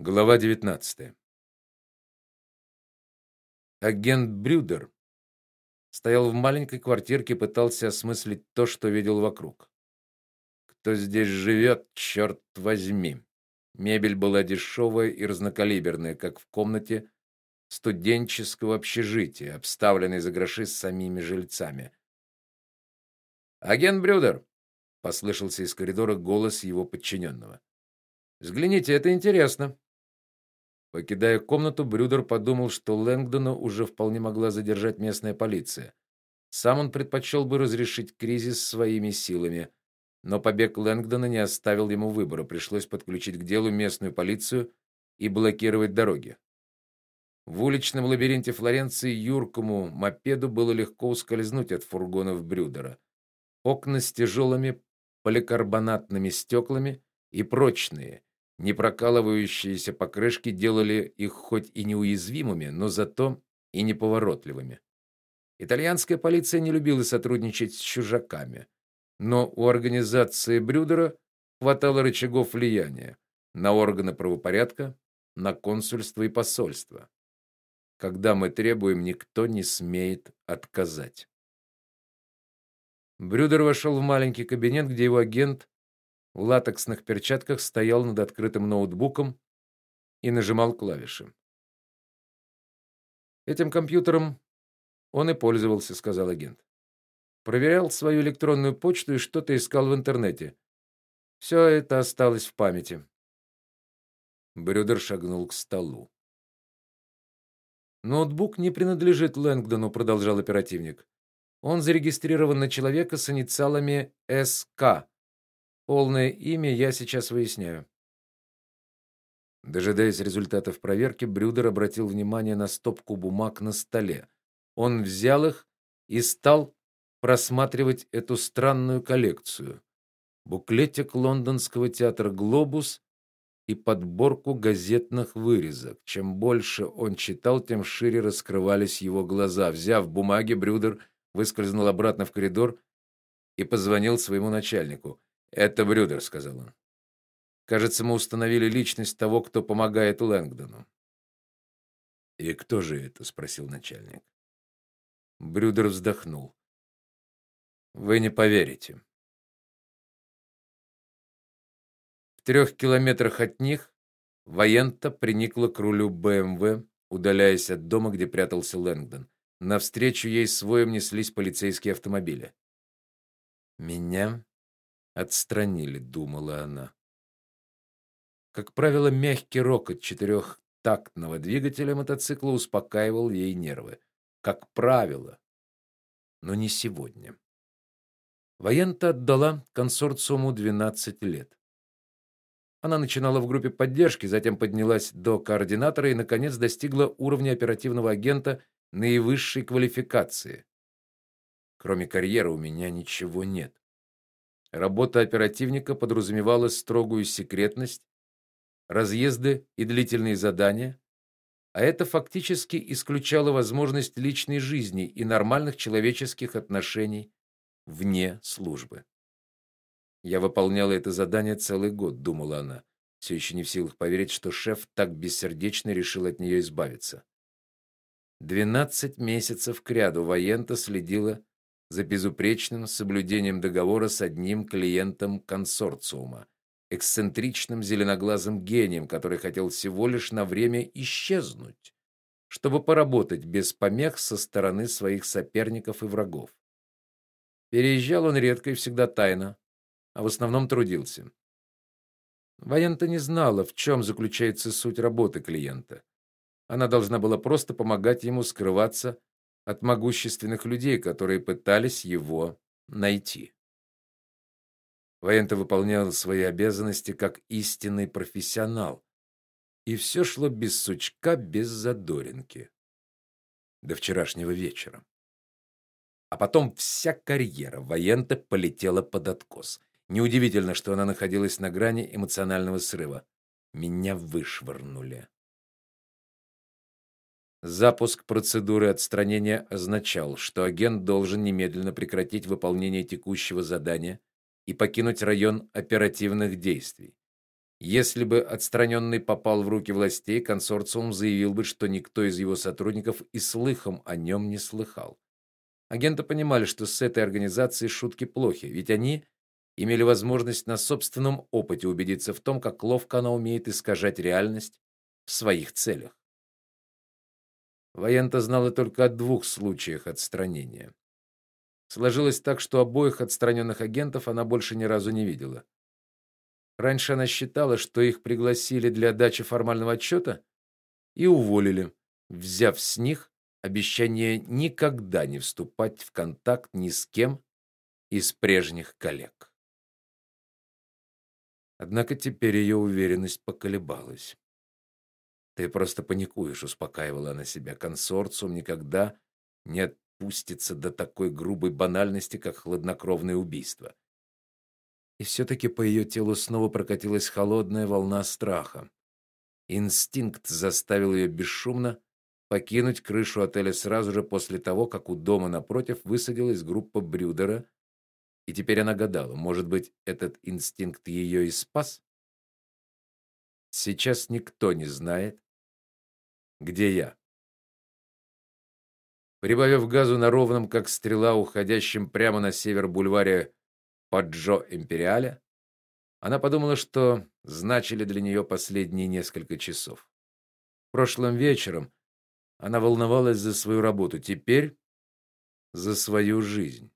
Глава 19. Агент Брюдер стоял в маленькой квартирке, пытался осмыслить то, что видел вокруг. Кто здесь живет, черт возьми. Мебель была дешевая и разнокалиберная, как в комнате студенческого общежития, обставленной за гроши с самими жильцами. Агент Брюдер послышался из коридора голос его подчиненного. Взгляните, это интересно. Покидая комнату, Брюдер подумал, что Лэнгдона уже вполне могла задержать местная полиция. Сам он предпочел бы разрешить кризис своими силами, но побег Лэнгдона не оставил ему выбора, пришлось подключить к делу местную полицию и блокировать дороги. В уличном лабиринте Флоренции юркому мопеду было легко ускользнуть от фургонов Брюдера. Окна с тяжелыми поликарбонатными стеклами и прочные, не прокалывающиеся покрышки делали их хоть и неуязвимыми, но зато и неповоротливыми. Итальянская полиция не любила сотрудничать с чужаками, но у организации Брюдера хватало рычагов влияния на органы правопорядка, на консульство и посольство. Когда мы требуем, никто не смеет отказать. Брюдер вошел в маленький кабинет, где его агент в латексных перчатках стоял над открытым ноутбуком и нажимал клавиши. Этим компьютером он и пользовался, сказал агент. Проверял свою электронную почту и что-то искал в интернете. Все это осталось в памяти. Брюдер шагнул к столу. Ноутбук не принадлежит Лэнгдону, продолжал оперативник. Он зарегистрирован на человека с инициалами СК. Полное имя я сейчас выясняю. Дожидаясь результатов проверки, Брюдер обратил внимание на стопку бумаг на столе. Он взял их и стал просматривать эту странную коллекцию. Буклетик лондонского театра Глобус и подборку газетных вырезок. Чем больше он читал, тем шире раскрывались его глаза. Взяв бумаги, Брюдер выскользнул обратно в коридор и позвонил своему начальнику. Это Брюдер, сказал он. Кажется, мы установили личность того, кто помогает Лэнгдону. И кто же это, спросил начальник. Брюдер вздохнул. Вы не поверите. В трех километрах от них Воента приникла к рулю БМВ, удаляясь от дома, где прятался Лэнгдон. Навстречу ей своим неслись полицейские автомобили. Меня отстранили, думала она. Как правило, мягкий рокот четырехтактного двигателя мотоцикла успокаивал ей нервы. Как правило, но не сегодня. Воента отдала консорциуму 12 лет. Она начинала в группе поддержки, затем поднялась до координатора и наконец достигла уровня оперативного агента наивысшей квалификации. Кроме карьеры у меня ничего нет. Работа оперативника подразумевала строгую секретность, разъезды и длительные задания, а это фактически исключало возможность личной жизни и нормальных человеческих отношений вне службы. Я выполняла это задание целый год, думала она, все еще не в силах поверить, что шеф так бессердечно решил от нее избавиться. Двенадцать месяцев кряду Воента следила за безупречным соблюдением договора с одним клиентом консорциума, эксцентричным зеленоглазым гением, который хотел всего лишь на время исчезнуть, чтобы поработать без помех со стороны своих соперников и врагов. Переезжал он редко и всегда тайно, а в основном трудился. Воента не знала, в чем заключается суть работы клиента. Она должна была просто помогать ему скрываться от могущественных людей, которые пытались его найти. Воента выполнял свои обязанности как истинный профессионал, и все шло без сучка, без задоринки. До вчерашнего вечера. А потом вся карьера Воента полетела под откос. Неудивительно, что она находилась на грани эмоционального срыва. Меня вышвырнули. Запуск процедуры отстранения означал, что агент должен немедленно прекратить выполнение текущего задания и покинуть район оперативных действий. Если бы отстраненный попал в руки властей, консорциум заявил бы, что никто из его сотрудников и слыхом о нем не слыхал. Агенты понимали, что с этой организацией шутки плохи, ведь они имели возможность на собственном опыте убедиться в том, как ловко она умеет искажать реальность в своих целях. Воента знала только о двух случаях отстранения. Сложилось так, что обоих отстраненных агентов она больше ни разу не видела. Раньше она считала, что их пригласили для дачи формального отчета и уволили, взяв с них обещание никогда не вступать в контакт ни с кем из прежних коллег. Однако теперь ее уверенность поколебалась. Ты просто паникуешь, успокаивала она себя. Консорциум никогда не отпустится до такой грубой банальности, как хладнокровное убийство. И все таки по ее телу снова прокатилась холодная волна страха. Инстинкт заставил ее бесшумно покинуть крышу отеля сразу же после того, как у дома напротив высадилась группа Брюдера, и теперь она гадала, может быть, этот инстинкт ее и спас? Сейчас никто не знает, где я. Прибавив газу на ровном, как стрела, уходящем прямо на север бульваре Паджо Империаля, она подумала, что значили для нее последние несколько часов. Прошлым вечером она волновалась за свою работу, теперь за свою жизнь.